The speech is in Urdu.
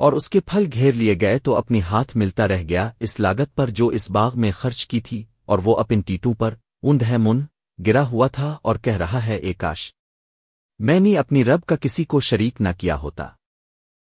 اور اس کے پھل گھیر لیے گئے تو اپنی ہاتھ ملتا رہ گیا اس لاگت پر جو اس باغ میں خرچ کی تھی، اور وہ اپن ٹیٹوں پر اند ہے من، گرا ہوا تھا اور کہہ رہا ہے ایکاش میں نے اپنی رب کا کسی کو شریک نہ کیا ہوتا۔